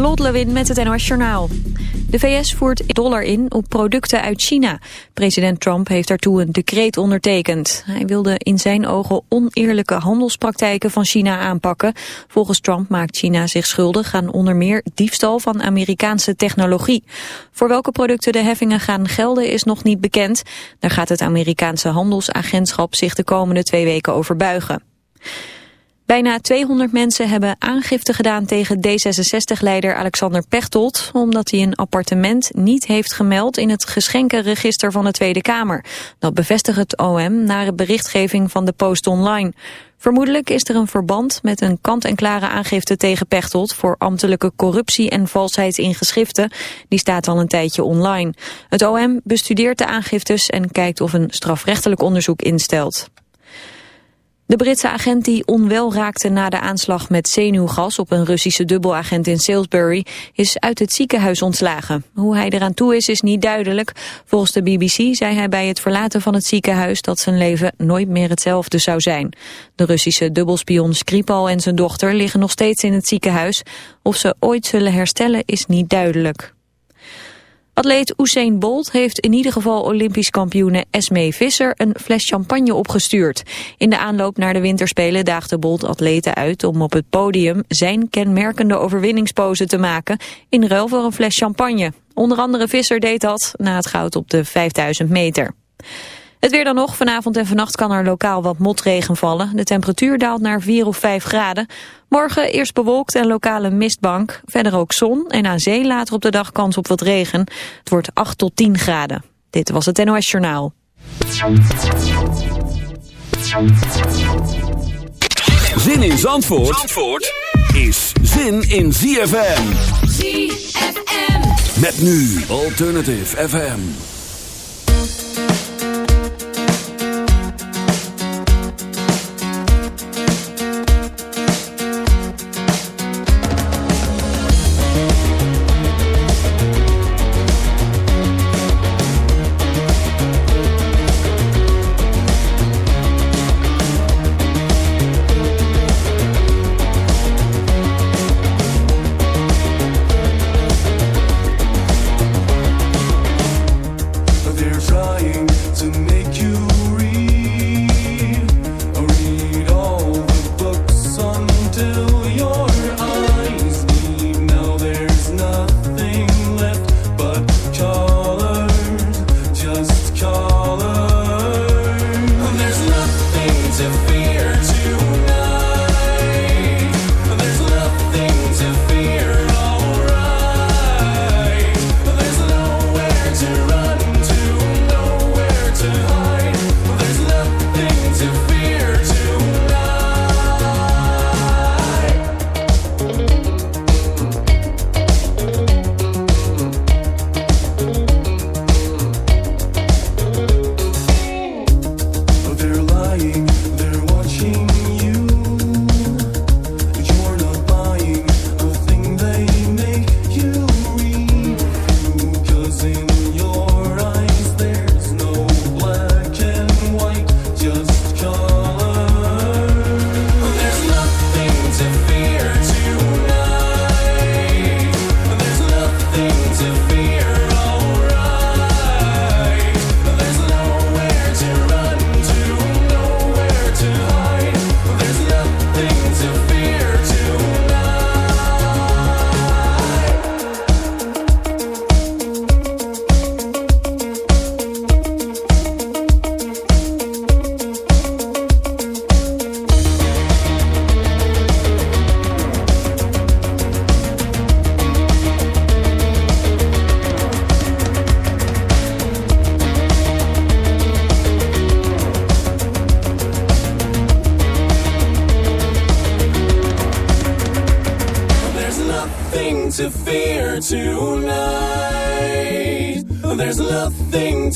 Lot Lewin met het NOS Journaal. De VS voert dollar in op producten uit China. President Trump heeft daartoe een decreet ondertekend. Hij wilde in zijn ogen oneerlijke handelspraktijken van China aanpakken. Volgens Trump maakt China zich schuldig aan onder meer diefstal van Amerikaanse technologie. Voor welke producten de heffingen gaan gelden is nog niet bekend. Daar gaat het Amerikaanse handelsagentschap zich de komende twee weken over buigen. Bijna 200 mensen hebben aangifte gedaan tegen D66-leider Alexander Pechtold... omdat hij een appartement niet heeft gemeld in het geschenkenregister van de Tweede Kamer. Dat bevestigt het OM na de berichtgeving van de Post Online. Vermoedelijk is er een verband met een kant-en-klare aangifte tegen Pechtold... voor ambtelijke corruptie en valsheid in geschriften. Die staat al een tijdje online. Het OM bestudeert de aangiftes en kijkt of een strafrechtelijk onderzoek instelt. De Britse agent die onwel raakte na de aanslag met zenuwgas op een Russische dubbelagent in Salisbury is uit het ziekenhuis ontslagen. Hoe hij eraan toe is, is niet duidelijk. Volgens de BBC zei hij bij het verlaten van het ziekenhuis dat zijn leven nooit meer hetzelfde zou zijn. De Russische dubbelspion Skripal en zijn dochter liggen nog steeds in het ziekenhuis. Of ze ooit zullen herstellen is niet duidelijk. Atleet Usain Bolt heeft in ieder geval Olympisch kampioene Esmee Visser een fles champagne opgestuurd. In de aanloop naar de winterspelen daagde Bolt atleten uit om op het podium zijn kenmerkende overwinningspose te maken in ruil voor een fles champagne. Onder andere Visser deed dat na het goud op de 5000 meter. Het weer dan nog. Vanavond en vannacht kan er lokaal wat motregen vallen. De temperatuur daalt naar 4 of 5 graden. Morgen eerst bewolkt en lokale mistbank. Verder ook zon en aan zee later op de dag kans op wat regen. Het wordt 8 tot 10 graden. Dit was het NOS Journaal. Zin in Zandvoort, Zandvoort is zin in ZFM. ZFM. Met nu Alternative FM.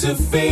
to feel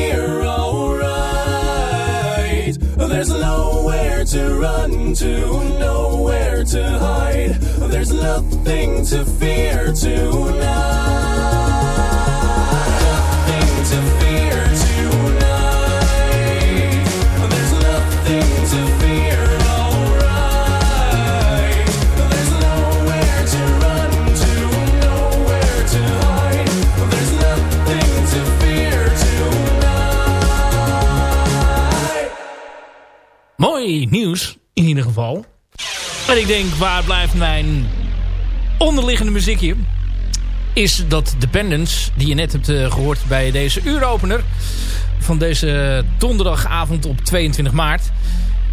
mijn onderliggende muziek hier? Is dat Dependence, die je net hebt gehoord bij deze uuropener... van deze donderdagavond op 22 maart...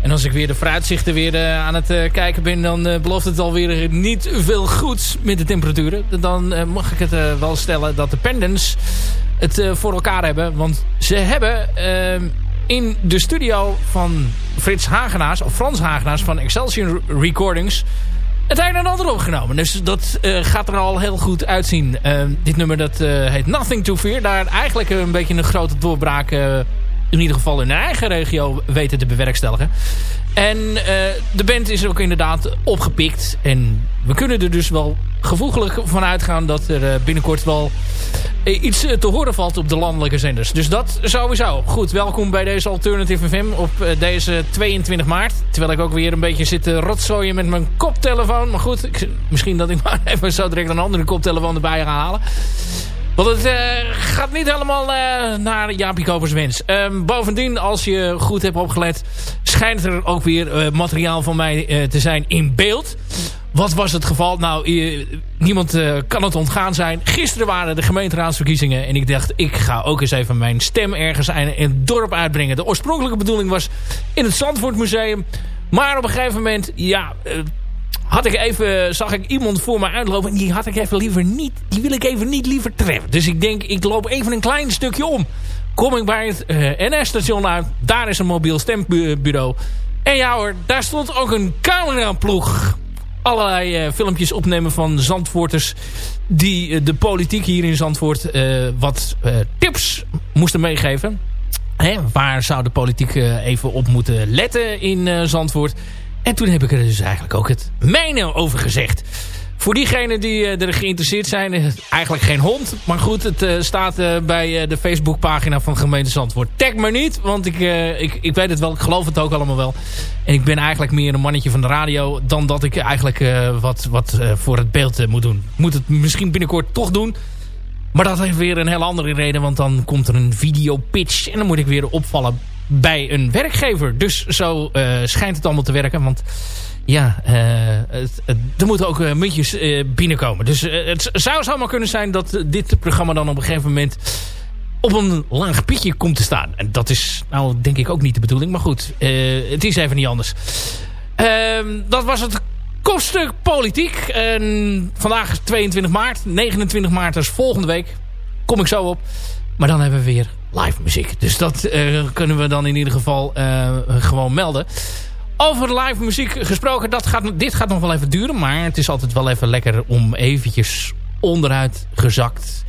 En als ik weer de vooruitzichten weer uh, aan het uh, kijken ben... dan belooft het alweer niet veel goeds met de temperaturen. Dan mag ik het wel stellen dat de Pendants het voor elkaar hebben. Want ze hebben in de studio van Frits Hagenaars... of Frans Hagenaars van Excelsior Recordings... het een en ander opgenomen. Dus dat gaat er al heel goed uitzien. Ehm, dit nummer dat heet Nothing to Fear. Daar eigenlijk een beetje een grote doorbraak in ieder geval in eigen regio weten te bewerkstelligen. En de band is ook inderdaad opgepikt. En we kunnen er dus wel gevoeglijk van uitgaan dat er uh, binnenkort wel uh, iets te horen valt op de landelijke zenders. Dus dat sowieso. Goed, welkom bij deze Alternative FM op deze 22 maart. Terwijl ik ook weer een beetje zit te rotzooien met mijn koptelefoon. Maar goed, misschien dat ik maar even zo direct een andere koptelefoon erbij ga halen. Want het gaat niet helemaal naar Jaapie Kopers wens. Um, bovendien, als je goed hebt opgelet... schijnt er ook weer materiaal van mij te zijn in beeld. Wat was het geval? Nou, niemand kan het ontgaan zijn. Gisteren waren de gemeenteraadsverkiezingen. En ik dacht, ik ga ook eens even mijn stem ergens in het dorp uitbrengen. De oorspronkelijke bedoeling was in het Zandvoortmuseum. Maar op een gegeven moment, ja, had ik even, zag ik iemand voor me uitlopen. En die had ik even liever niet, die wil ik even niet liever treffen. Dus ik denk, ik loop even een klein stukje om. Kom ik bij het uh, NS-station uit. Daar is een mobiel stembureau. En ja hoor, daar stond ook een cameraploeg. Allerlei uh, filmpjes opnemen van Zandvoorters. Die uh, de politiek hier in Zandvoort wat tips moesten meegeven. Hè, waar zou de politiek even op moeten letten in Zandvoort? En toen heb ik er dus eigenlijk ook het mijne over gezegd. Voor diegenen die uh, er geïnteresseerd zijn, eigenlijk geen hond. Maar goed, het uh, staat uh, bij de Facebookpagina van gemeente Zandvoort. Tag me niet, want ik, ik, ik weet het wel, ik geloof het ook allemaal wel. En ik ben eigenlijk meer een mannetje van de radio... dan dat ik eigenlijk wat, wat voor het beeld moet doen. Ik moet het misschien binnenkort toch doen. Maar dat heeft weer een heel andere reden, want dan komt er een videopitch... en dan moet ik weer opvallen bij een werkgever. Dus zo schijnt het allemaal te werken. Want ja, uh, het, er moeten ook uh, muntjes binnenkomen. Dus het zou zomaar kunnen zijn dat dit programma dan op een gegeven moment op een laag pietje komt te staan. En dat is nou denk ik ook niet de bedoeling. Maar goed, het is even niet anders. Ehm, dat was het kopstuk politiek. En vandaag is 22 maart. 29 maart is volgende week. Kom ik zo op. Maar dan hebben we weer live muziek. Dus dat kunnen we dan in ieder geval gewoon melden. Over live muziek gesproken, dat gaat, dit gaat nog wel even duren. Maar het is altijd wel even lekker om eventjes onderuit gezakt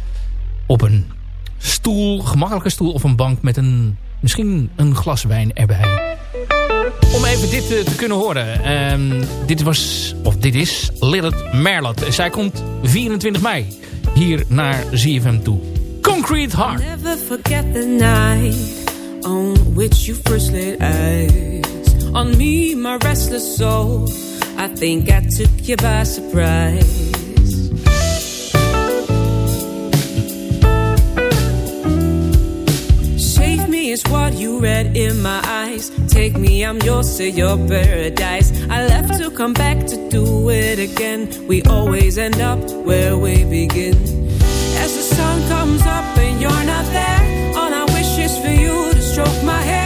op een stoel, gemakkelijke stoel of een bank met een, misschien een glas wijn erbij. Om even dit uh, te kunnen horen. Um, dit was, of dit is Lilith Merlot. Zij komt 24 mei hier naar ZFM toe. Concrete Heart. Never forget the night on which you first laid eyes on me, my restless soul. I think I took you by surprise. Save me is what you read in my eyes. Take me, I'm yours to your paradise. I left to come back to do it again. We always end up where we begin as the sun comes up and you're not there. All I wish is for you to stroke my hair.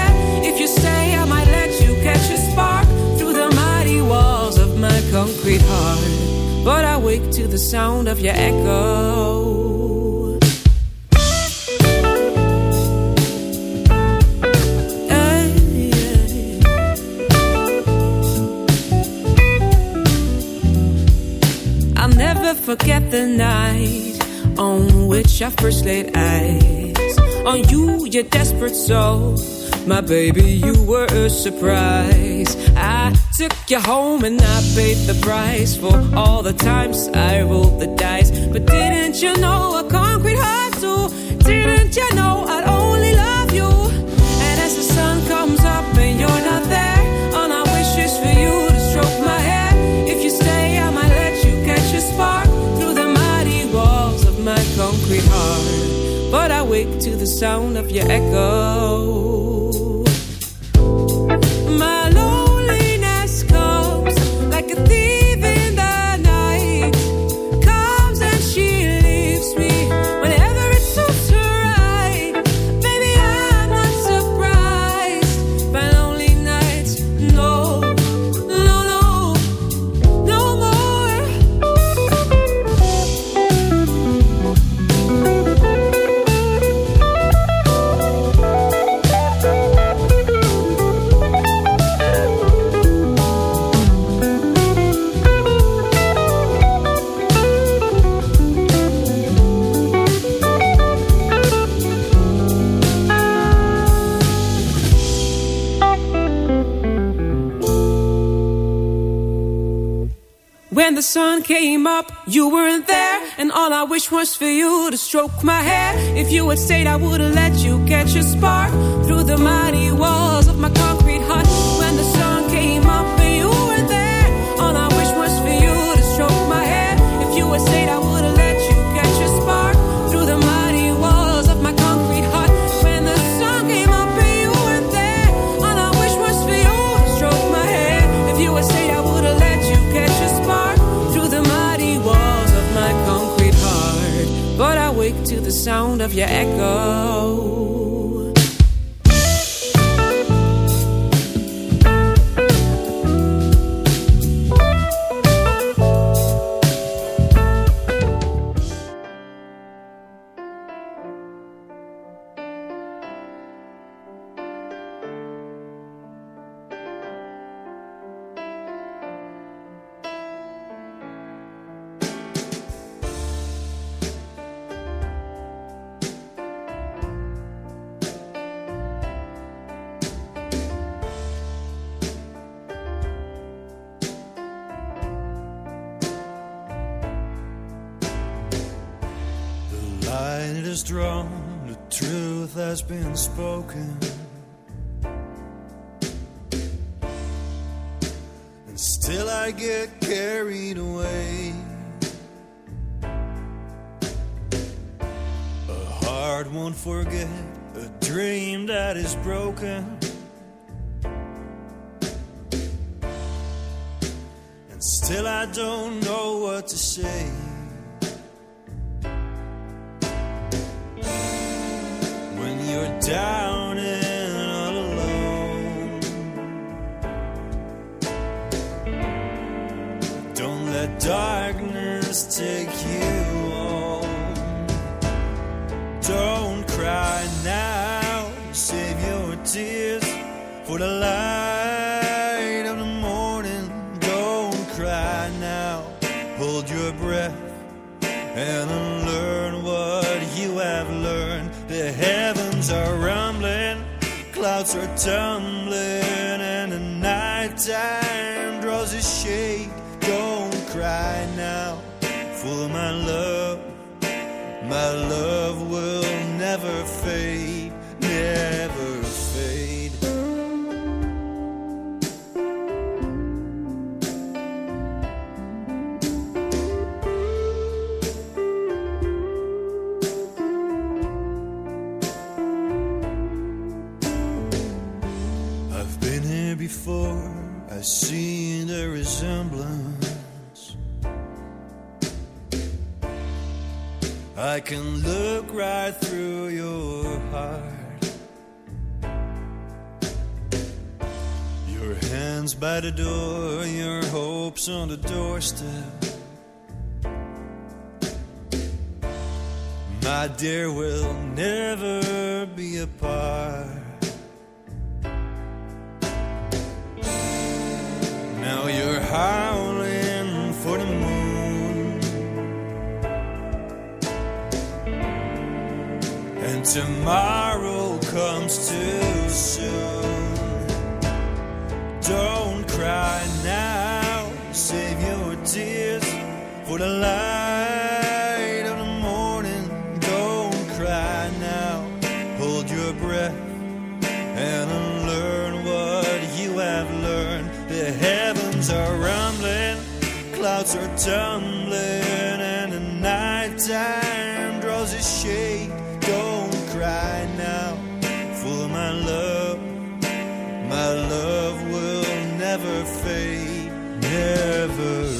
Concrete heart. But I wake to the sound of your echo. I'll never forget the night on which I first laid eyes on you, your desperate soul. My baby, you were a surprise. I took you home and I paid the price for all the times I rolled the dice. But didn't you know a concrete heart too? Didn't you know I'd only love you? And as the sun comes up and you're not there, all I wish is for you to stroke my hair. If you stay, I might let you catch a spark through the mighty walls of my concrete heart. But I wake to the sound of your echo. My came up, you weren't there. And all I wish was for you to stroke my hair. If you had stayed, I would've let you catch a spark through the mighty walls of my concrete tears for the light of the morning. Don't cry now, hold your breath and unlearn what you have learned. The heavens are rumbling, clouds are tumbling, and the nighttime draws a shade. Don't cry now, for my love, my love will never fade, I can look right through your heart. Your hands by the door, your hopes on the doorstep. My dear, we'll never be apart. Now you're howling tomorrow comes too soon. Don't cry now, save your tears for the light of the morning. Don't cry now, hold your breath and unlearn what you have learned. The heavens are rumbling, clouds are tumbling, and the nighttime draws a shade. Don't love will never fade, never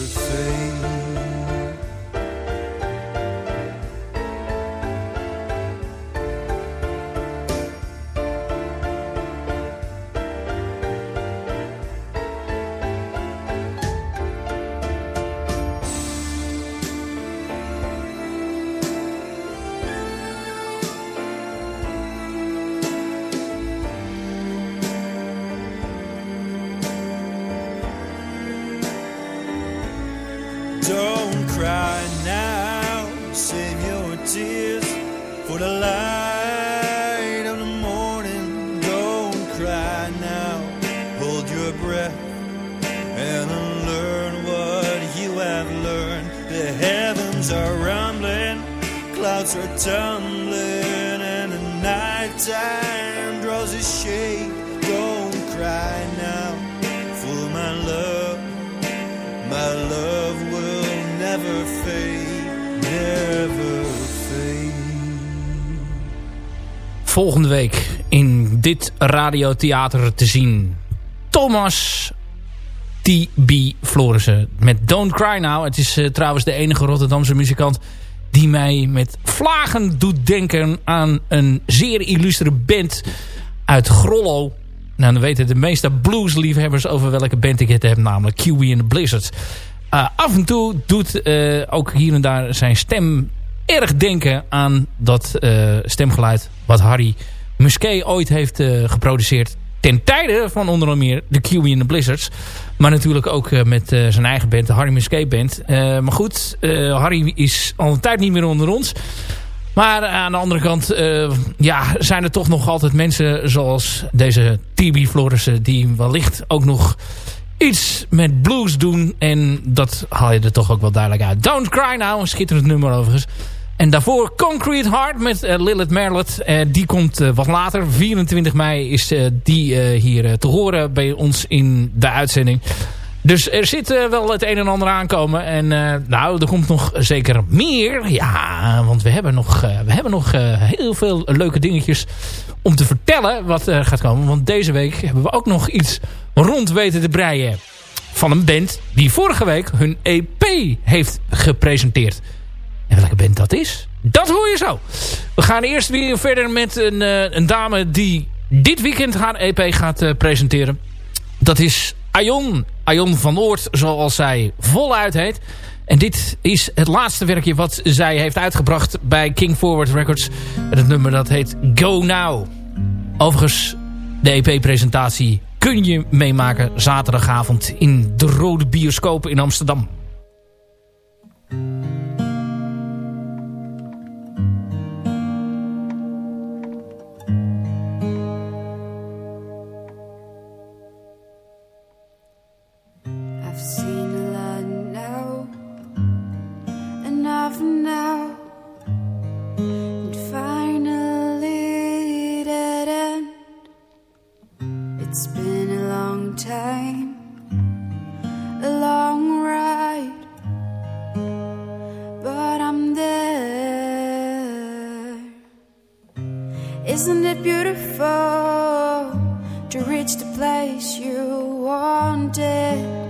tumbling, and the night time draws a shade. Don't cry now for my love. My love will never fade, never fade. Volgende week in dit radiotheater te zien. Thomas T.B. Florissen met Don't Cry Now. Het is uh, trouwens de enige Rotterdamse muzikant die mij met vlagen doet denken aan een zeer illustere band uit Grollo. Nou, dan weten de meeste bluesliefhebbers over welke band ik het heb, namelijk Kiwi and the Blizzards. Uh, af en toe doet uh, ook hier en daar zijn stem erg denken aan dat uh, stemgeluid wat Harry Musquet ooit heeft geproduceerd ten tijde van onder meer de Kiwi and the Blizzards. Maar natuurlijk ook uh, met uh, zijn eigen band, de Harry Musquet Band. Uh, maar goed, Harry is al een tijd niet meer onder ons. Maar aan de andere kant ja, zijn er toch nog altijd mensen zoals deze TB Florissen... die wellicht ook nog iets met blues doen. En dat haal je er toch ook wel duidelijk uit. Don't Cry Now, een schitterend nummer overigens. En daarvoor Concrete Heart met uh, Lilith Merlet. Uh, die komt uh, wat later. 24 mei is die hier te horen bij ons in de uitzending. Dus er zit wel het een en ander aankomen. En nou, er komt nog zeker meer. Ja, want we hebben nog, we hebben nog heel veel leuke dingetjes om te vertellen wat er gaat komen. Want deze week hebben we ook nog iets rond weten te breien. Van een band die vorige week hun EP heeft gepresenteerd. En welke band dat is, dat hoor je zo. We gaan eerst weer verder met een, uh, een dame die dit weekend haar EP gaat uh, presenteren. Dat is Aion. Aion van Oort, zoals zij voluit heet. En dit is het laatste werkje wat zij heeft uitgebracht bij King Forward Records. En het nummer dat heet Go Now. Overigens, de EP-presentatie kun je meemaken zaterdagavond in de Rode Bioscoop in Amsterdam. Isn't it beautiful to reach the place you wanted?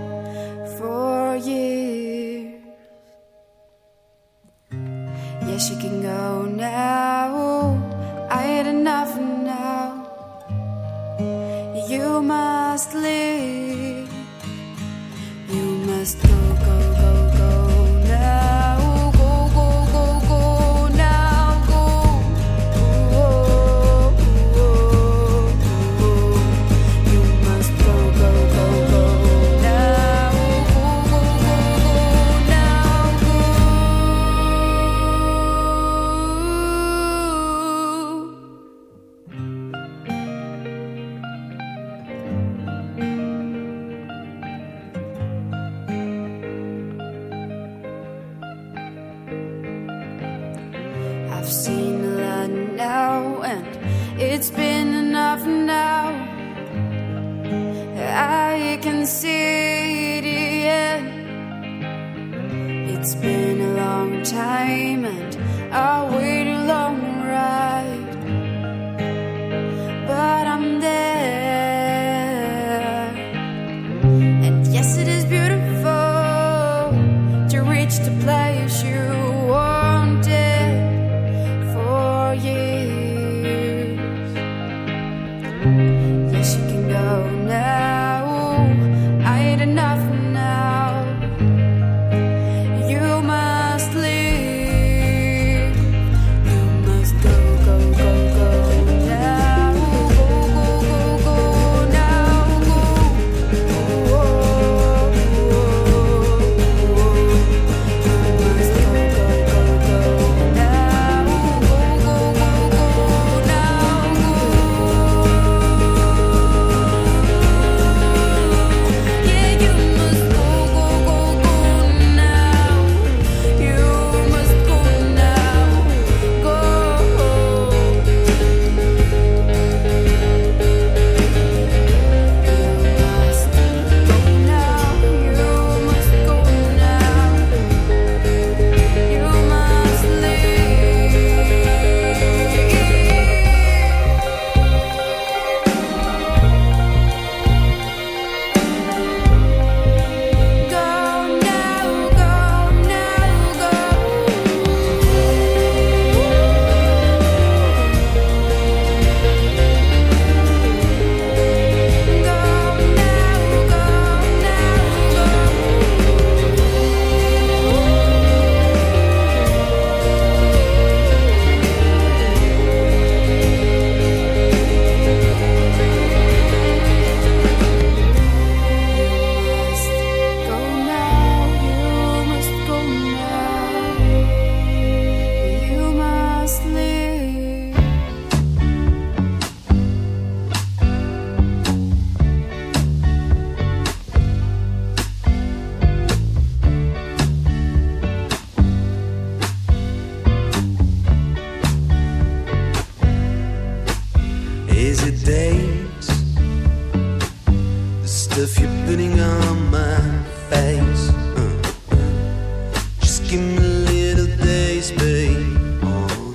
Give me a little days, babe. Oh,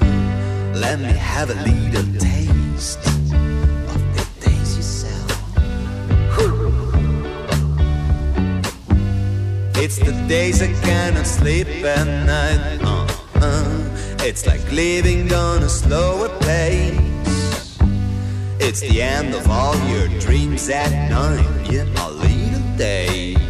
let me have a little taste of the days you sell. It's the days I cannot sleep at night. Uh, uh. It's like living on a slower pace. It's the end of all your dreams at night. Yeah, a little days.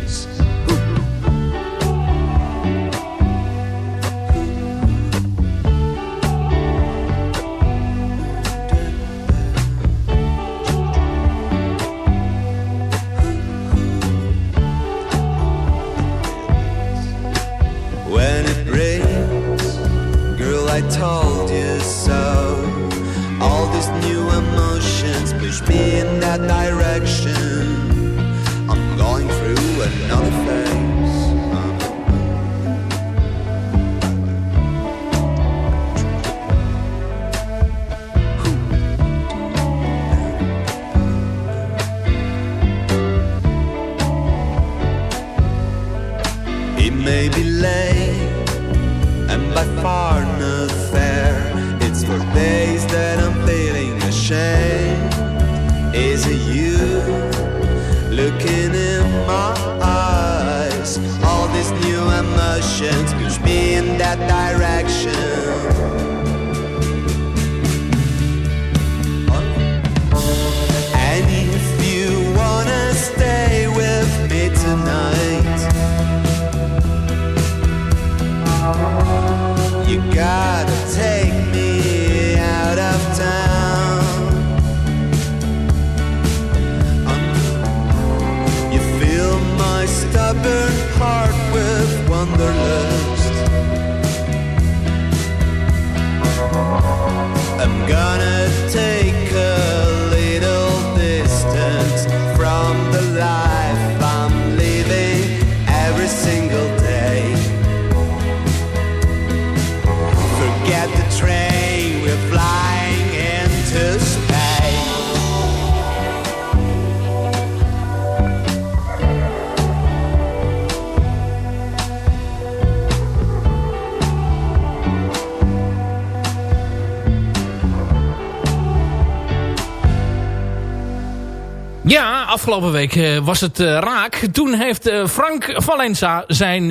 Afgelopen week eh, was het eh, raak. Toen heeft eh, Frank Valenza zijn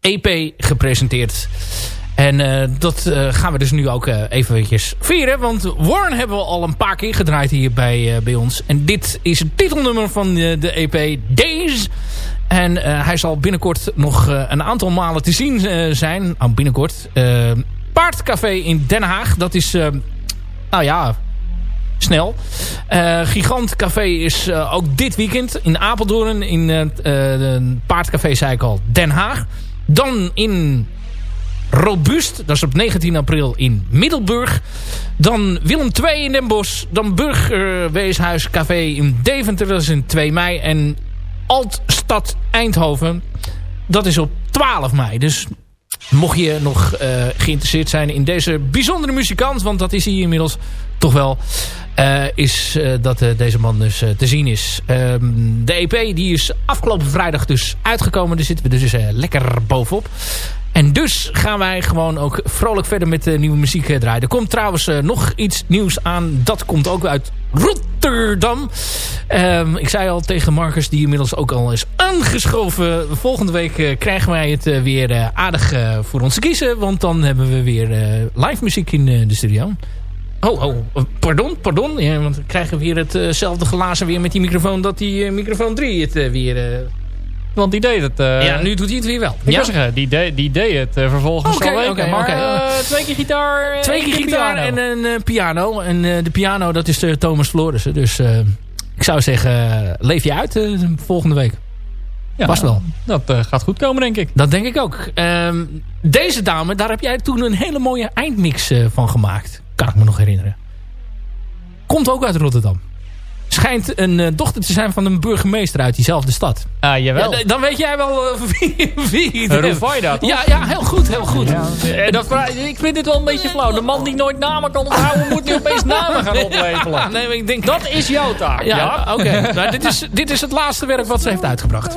EP gepresenteerd. En dat gaan we dus nu ook eventjes vieren. Want Warren hebben we al een paar keer gedraaid hier bij, bij ons. En dit is het titelnummer van de EP Days. En hij zal binnenkort nog een aantal malen te zien zijn. Oh, binnenkort. Paardcafé in Den Haag. Dat is, nou ja, snel. Uh, Gigant Café is uh, ook dit weekend in Apeldoorn. In het uh, paardcafé, zei ik al, Den Haag. Dan in Robuust, dat is op 19 april in Middelburg. Dan Willem II in Den Bosch. Dan Burgerweeshuis Café in Deventer, dat is in 2 mei. En Altstad Eindhoven, dat is op 12 mei. Dus mocht je nog geïnteresseerd zijn in deze bijzondere muzikant... want dat is hij inmiddels toch wel... Uh, is uh, dat uh, deze man dus te zien is. Um, de EP die is afgelopen vrijdag dus uitgekomen. Daar zitten we dus lekker bovenop. En dus gaan wij gewoon ook vrolijk verder met nieuwe muziek draaien. Er komt trouwens nog iets nieuws aan. Dat komt ook uit Rotterdam. Um, ik zei al tegen Marcus, die inmiddels ook al is aangeschoven. Volgende week krijgen wij het weer aardig voor ons te kiezen. Want dan hebben we weer live muziek in de studio. Oh, oh, pardon, pardon. Ja, want we krijgen weer hetzelfde glazen weer met die microfoon... dat die uh, microfoon 3 het uh, weer... Want die deed het... ja, nu doet hij het weer wel. Ik ja? zeggen, die, de, die deed het vervolgens okay, al. Okay, maar okay. twee keer gitaar, Twee keer gitaar en een piano. En de piano, dat is Thomas Florissen. Dus ik zou zeggen, leef je uit volgende week. Ja, Past wel. Dat gaat goed komen, denk ik. Dat denk ik ook. Um, deze dame, daar heb jij toen een hele mooie eindmix van gemaakt. Kan ik me nog herinneren. Komt ook uit Rotterdam. schijnt een uh, dochter te zijn van een burgemeester uit diezelfde stad. Ah, jawel. Ja, dan weet jij wel uh, wie, wie toch? Ja, ja, heel goed, heel goed. Ja. Dat, ik vind dit wel een beetje flauw. De man die nooit namen kan onthouden, moet nu opeens namen gaan oplepelen. Ja, nee, ik denk, dat is jouw taak. Ja, ja. oké. Okay. nou, dit, is, dit is het laatste werk wat ze heeft uitgebracht.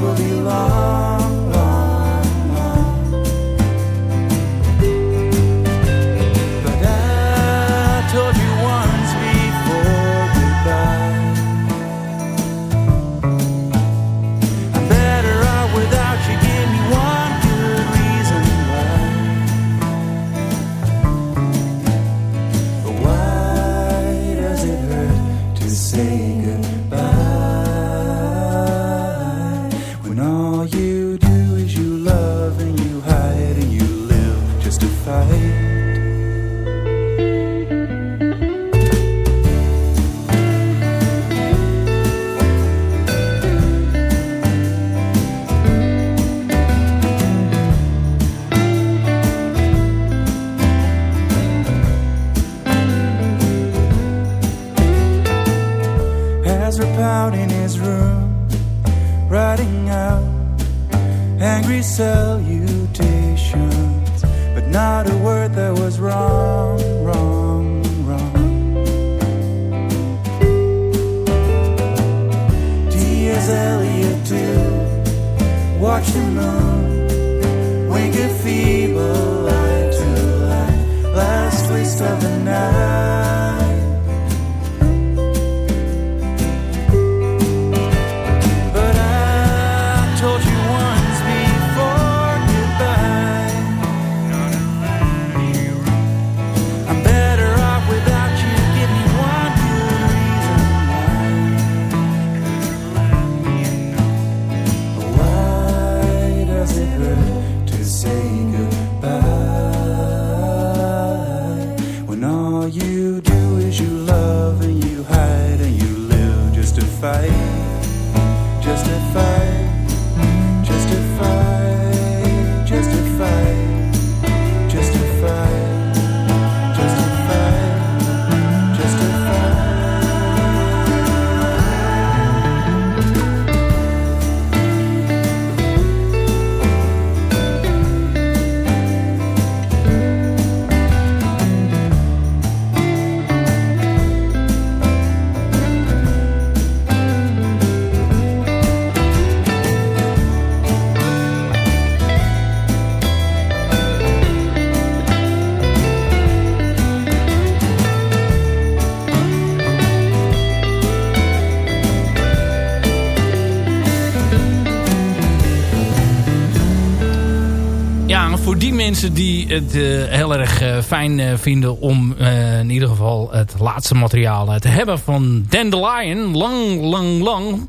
will be lost. Het eh, heel erg eh, fijn eh, vinden om in ieder geval het laatste materiaal te hebben van Dandelion. Lang, lang, lang.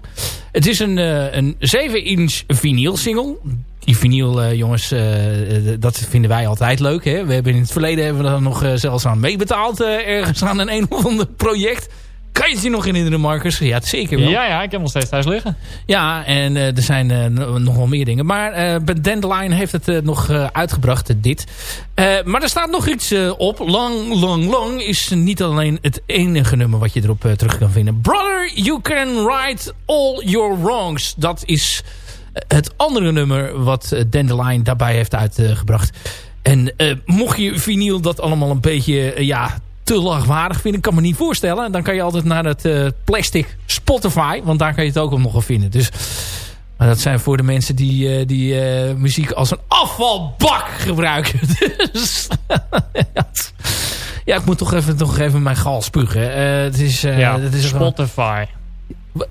Het is een, een 7-inch vinyl single. Die vinyl, jongens, dat vinden wij altijd leuk. Hè? We hebben in het verleden hebben we er nog zelfs aan meebetaald. ergens aan een een of ander project. Je het je nog herinneren, Marcus? Ja, het zeker wel. Ja, ja, ik heb hem nog steeds thuis liggen. Ja, en eh, er zijn no- nog wel meer dingen. Maar eh Dandelion heeft het nog uitgebracht, dit. Maar er staat nog iets op. Long, long, long is niet alleen het enige nummer wat je erop terug kan vinden. Brother, you can right all your wrongs. Dat is het andere nummer wat Dandelion daarbij heeft uitgebracht. En mocht je vinyl dat allemaal een beetje... ja, te lagwaardig vinden. kan me niet voorstellen. Dan kan je altijd naar het eh, plastic Spotify. Want daar kan je het ook nog wel vinden. Dus maar dat zijn voor de mensen die, eh, die eh, muziek als een afvalbak gebruiken. Dus, ja, ik moet toch even, toch even mijn gal spugen. Het is, ja, het is Spotify.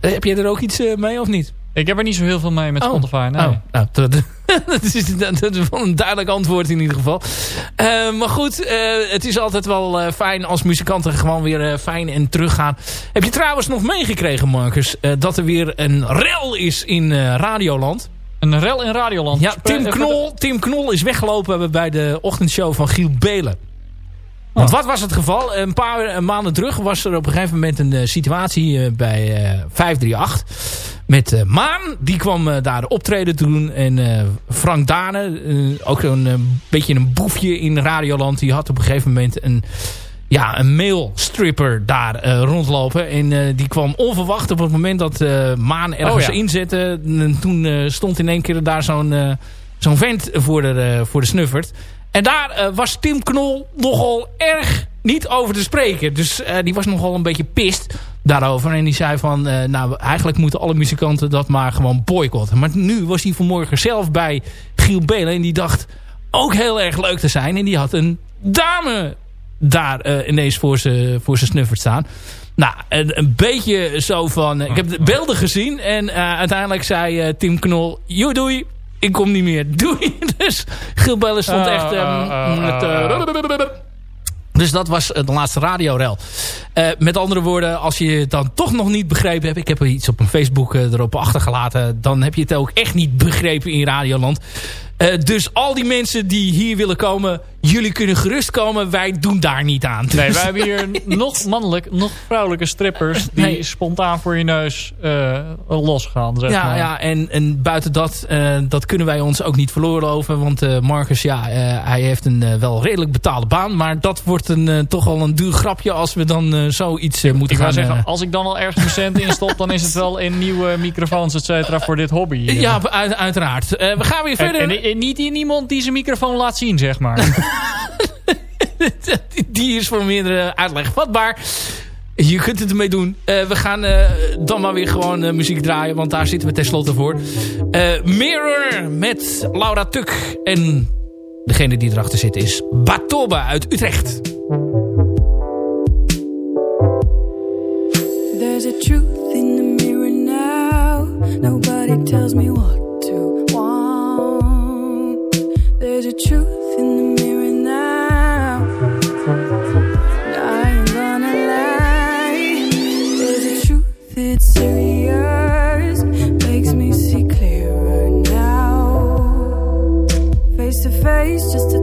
Heb jij er ook iets mee of niet? Ik heb er niet zo heel veel mee met Oh. Spotify. Nee. Oh, nou, dat, dat, is, dat is wel een duidelijk antwoord in ieder geval. Eh, maar goed, eh, het is altijd wel eh, fijn als muzikanten gewoon weer fijn en teruggaan. Heb je trouwens nog meegekregen, Marcus, dat er weer een rel is in Radioland? Een rel in Radioland. Ja, Tim Knol, Tim Knol is weggelopen bij de ochtendshow van Giel Belen. Want wat was het geval? Een paar maanden terug was er op een gegeven moment een situatie bij eh, 538. Met eh, Maan, die kwam eh, daar optreden doen. En eh, Frank Dane, ook zo'n beetje een boefje in Radioland. Die had op een gegeven moment een, ja, een mailstripper daar rondlopen. En die kwam onverwacht op het moment dat Maan ergens Oh ja. inzette. En toen stond in één keer daar zo'n zo'n vent voor de, voor de snuffert. En daar eh, was Tim Knol nogal erg niet over te spreken. Dus eh, die was nogal een beetje pist daarover. En die zei van, eh, nou eigenlijk moeten alle muzikanten dat maar gewoon boycotten. Maar nu was hij vanmorgen zelf bij Giel Belen. En die dacht ook heel erg leuk te zijn. En die had een dame daar ineens voor zijn voor snuffert staan. Nou, een, een beetje zo van... ik heb de beelden gezien. En uiteindelijk zei Tim Knol... Joe, doei. Ik kom niet meer. Doei. Dus Giel Belen stond Oh, echt... ehm, oh, oh, met, eh, dus dat was de laatste radiorel. Eh met andere woorden, als je het dan toch nog niet begrepen hebt... ik heb er iets op mijn Facebook eh, erop achtergelaten... dan heb je het ook echt niet begrepen in Radioland. Eh, dus al die mensen die hier willen komen, jullie kunnen gerust komen. Wij doen daar niet aan. Nee, Dus- wij hebben hier nog mannelijk, nog vrouwelijke strippers... die Nee. spontaan voor je neus eh, losgaan, zeg Ja, maar. ja en, en buiten dat, eh, dat kunnen wij ons ook niet veroorloven. Want eh, Marcus, ja, hij heeft een wel redelijk betaalde baan. Maar dat wordt een, toch al een duur grapje als we dan zoiets moeten Ik gaan... zeggen, als ik dan al ergens mijn cent instop... dan is het wel in nieuwe microfoons, et cetera, voor dit hobby. ja, uit- uiteraard. We gaan weer verder. en, en niet in iemand die zijn microfoon laat zien, zeg maar. Die is voor meerdere uitleg vatbaar. Je kunt het ermee doen. Eh, we gaan eh, dan maar weer gewoon eh, muziek draaien. Want daar zitten we tenslotte voor. Eh, Mirror met Laura Tuk. En degene die erachter zit is Batoba uit Utrecht. There's a truth in the mirror now. Nobody tells me what A truth in the mirror now. I ain't gonna lie. There's a truth, it's serious. Makes me see clearer now. Face to face, just the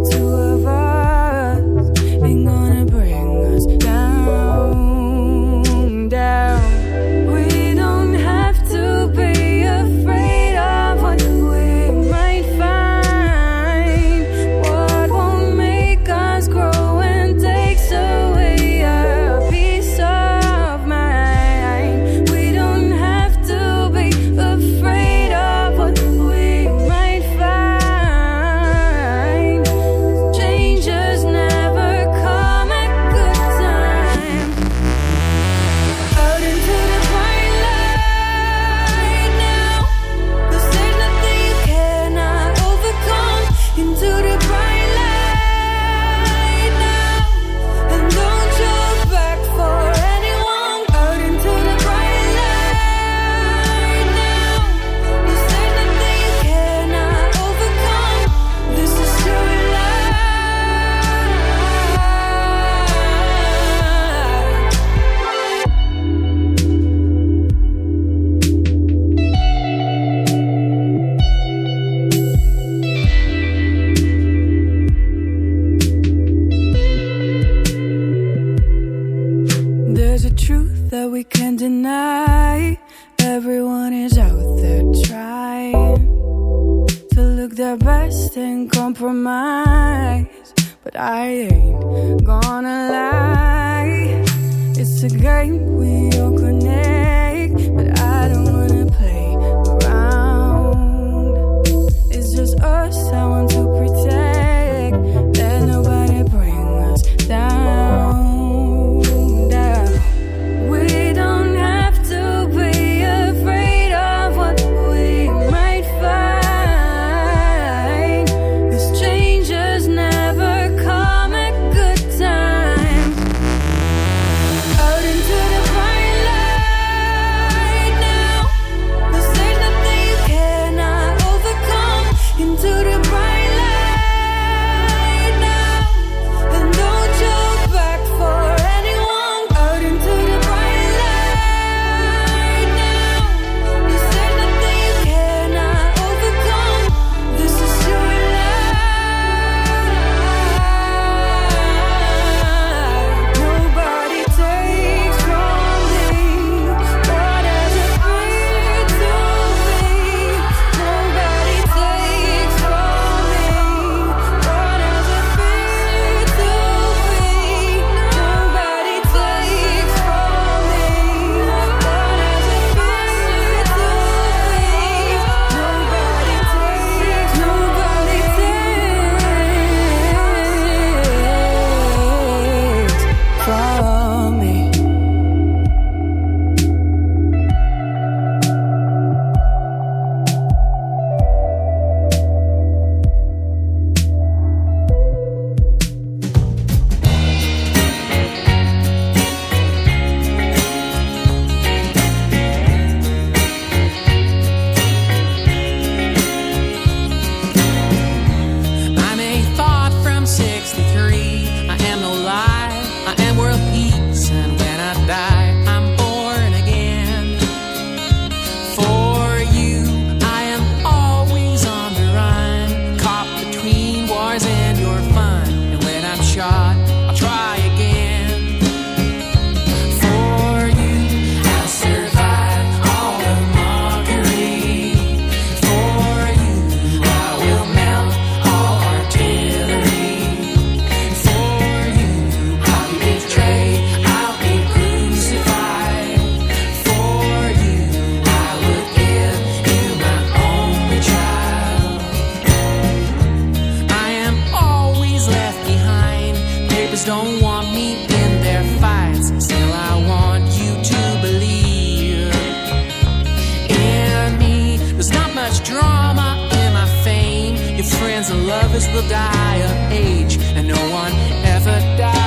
much drama in my fame. Your friends and lovers will die of age, and no one ever dies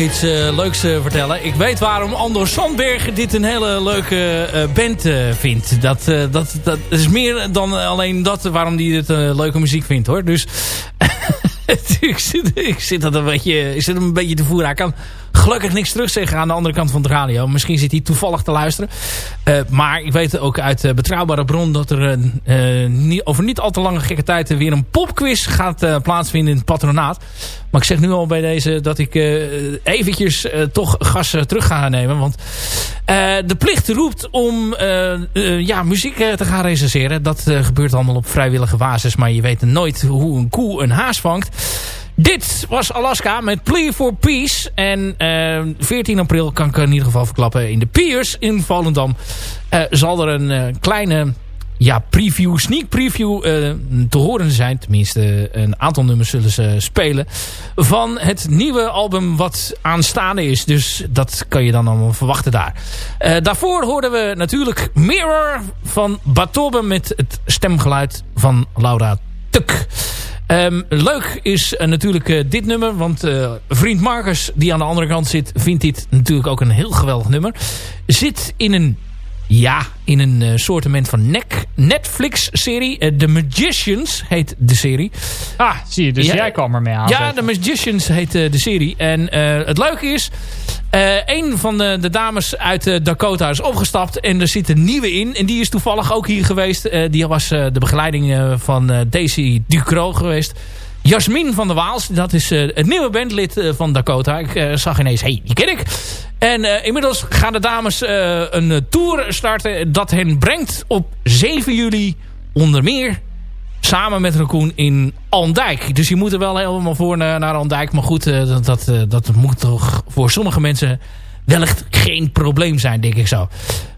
iets eh, leuks eh, vertellen. Ik weet waarom Anders Sandberg dit een hele leuke eh, band vindt. Dat, dat, dat is meer dan alleen dat waarom hij dit leuke muziek vindt hoor. Dus ik, zit, ik zit dat een beetje, ik zit hem een beetje te voeren. Hij kan gelukkig niks terugzeggen aan de andere kant van de radio. Misschien zit hij toevallig te luisteren. Eh, maar ik weet ook uit eh, betrouwbare bron dat er eh, over niet al te lange gekke tijd weer een popquiz gaat plaatsvinden in het patronaat. Maar ik zeg nu al bij deze dat ik eventjes toch gas terug ga nemen. Want de plicht roept om ja, muziek te gaan recenseren. Dat gebeurt allemaal op vrijwillige basis. Maar je weet nooit hoe een koe een haas vangt. Dit was Alaska met Plea for Peace. En eh 14 april kan ik in ieder geval verklappen. In de Piers in Volendam eh, zal er een eh, kleine ja, preview, sneak preview eh, te horen zijn. Tenminste, een aantal nummers zullen ze spelen. Van het nieuwe album wat aanstaande is. Dus dat kan je dan allemaal verwachten daar. Eh, daarvoor hoorden we natuurlijk Mirror van Batobe met het stemgeluid van Laura Tuk. Ehm, leuk is eh, natuurlijk eh, dit nummer. Want eh, vriend Marcus, die aan de andere kant zit... vindt dit natuurlijk ook een heel geweldig nummer. Zit in een... Ja, in een uh, soortement van Netflix-serie. Eh, The Magicians heet de serie. Ah, zie je. Dus Ja, jij kwam ermee aan. Ja, The Magicians heet eh, de serie. En het leuke is... een van de, de dames uit Dakota is opgestapt. En er zit een nieuwe in. En die is toevallig ook hier geweest. Die was de begeleiding van Daisy Ducro geweest. Jasmin van der Waals. Dat is het nieuwe bandlid van Dakota. Ik zag ineens, hey, die ken ik. En eh, inmiddels gaan de dames eh, een eh, tour starten. Dat hen brengt op 7 juli onder meer samen met Raccoon in Andijk. Dus je moet er wel helemaal voor naar, Andijk. Maar goed, dat, dat, dat moet toch voor sommige mensen wellicht geen probleem zijn, denk ik zo.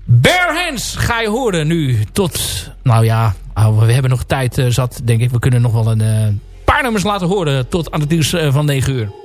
Bare Hands ga je horen nu tot... Nou ja, oh, we hebben nog tijd zat, denk ik. We kunnen nog wel een paar nummers laten horen tot aan het nieuws van 9 uur.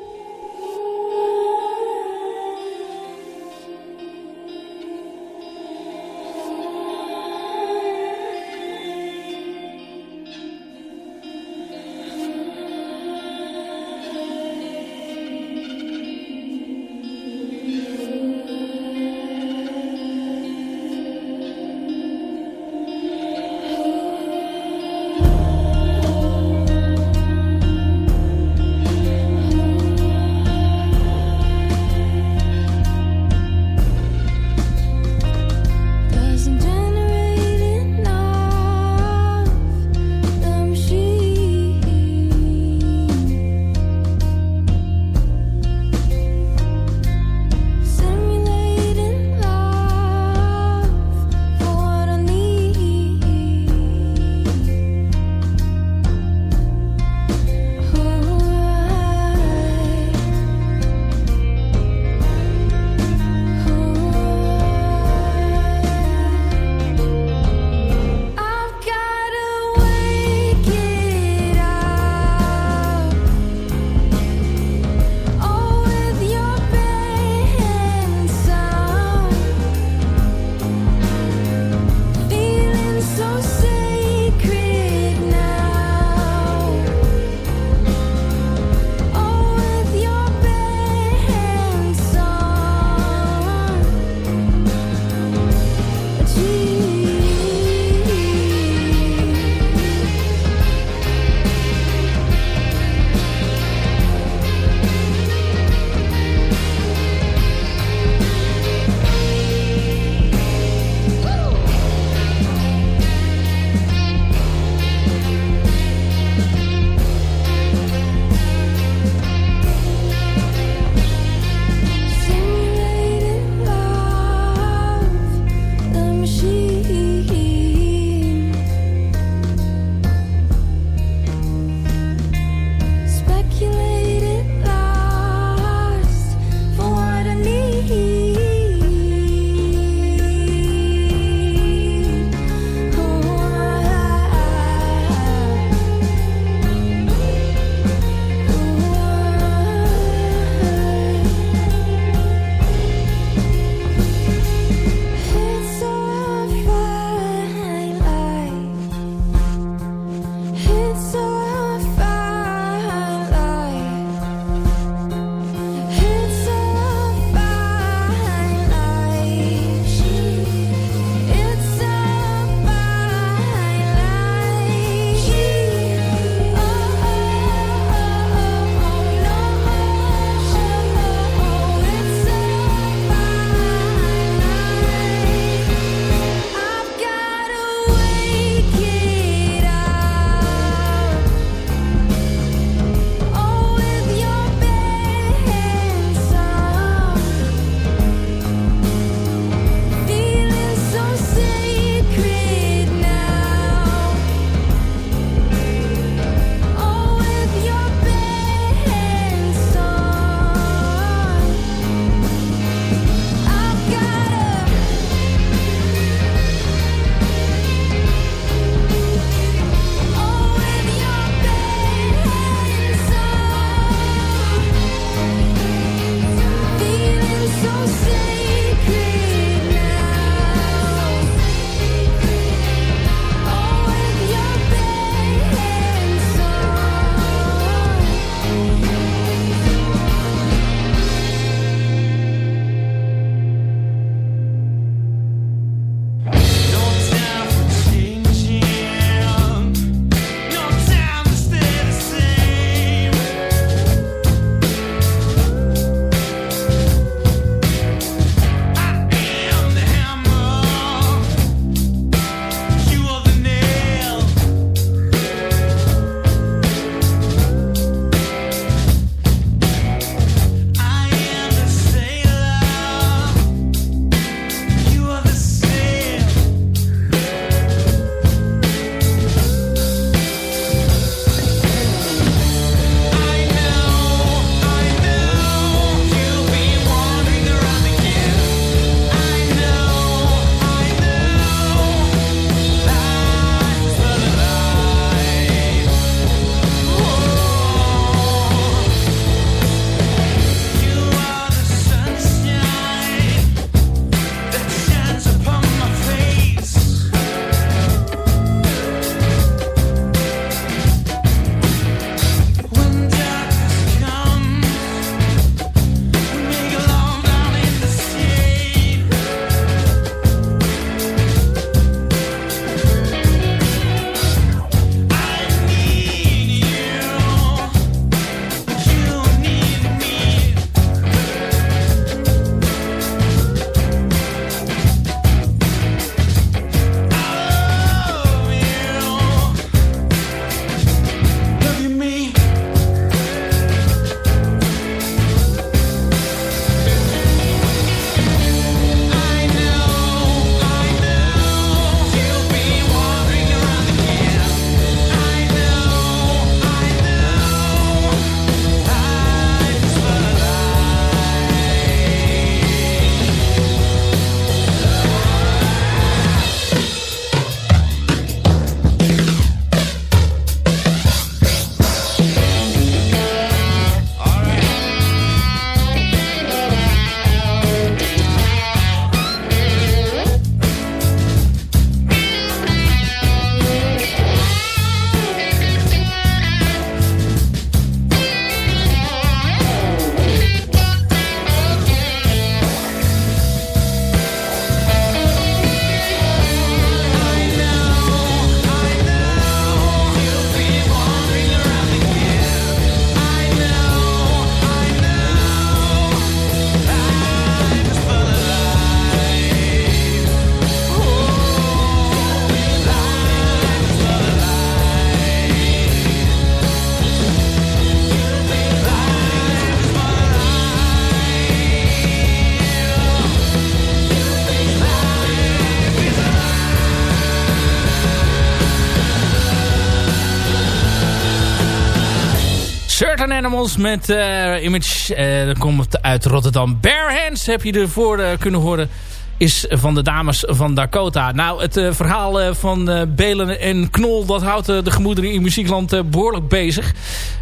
Animals met uh, Image. Uh, dat komt uit Rotterdam. Bare Hands heb je ervoor uh, kunnen horen. Is van de dames van Dakota. Nou, het verhaal van Belen en Knol... dat houdt de gemoederen in muziekland behoorlijk bezig.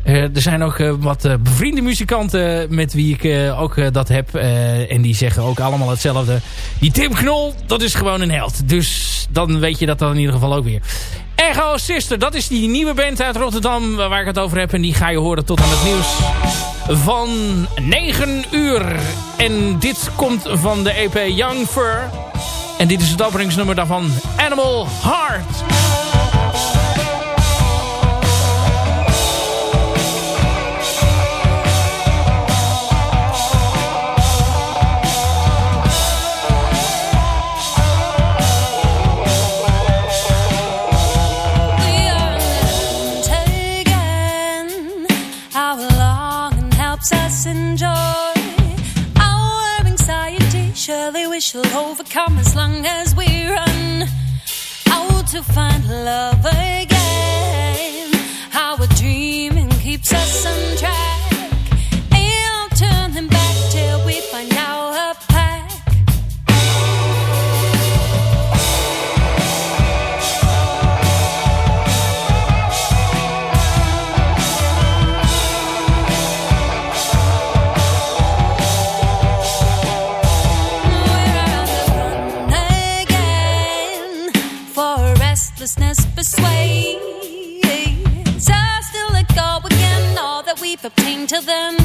er zijn ook wat bevriende muzikanten... met wie ik ook dat heb. en die zeggen ook allemaal hetzelfde. Die Tim Knol, dat is gewoon een held. Dus dan weet je dat dan in ieder geval ook weer. Echo Sister, dat is die nieuwe band uit Rotterdam waar ik het over heb. En die ga je horen tot aan het nieuws van 9 uur. En dit komt van de EP Young Fur. En dit is het openingsnummer daarvan, Animal Heart. Overcome as long as we run out to find love again. Our dreaming keeps us on track. them.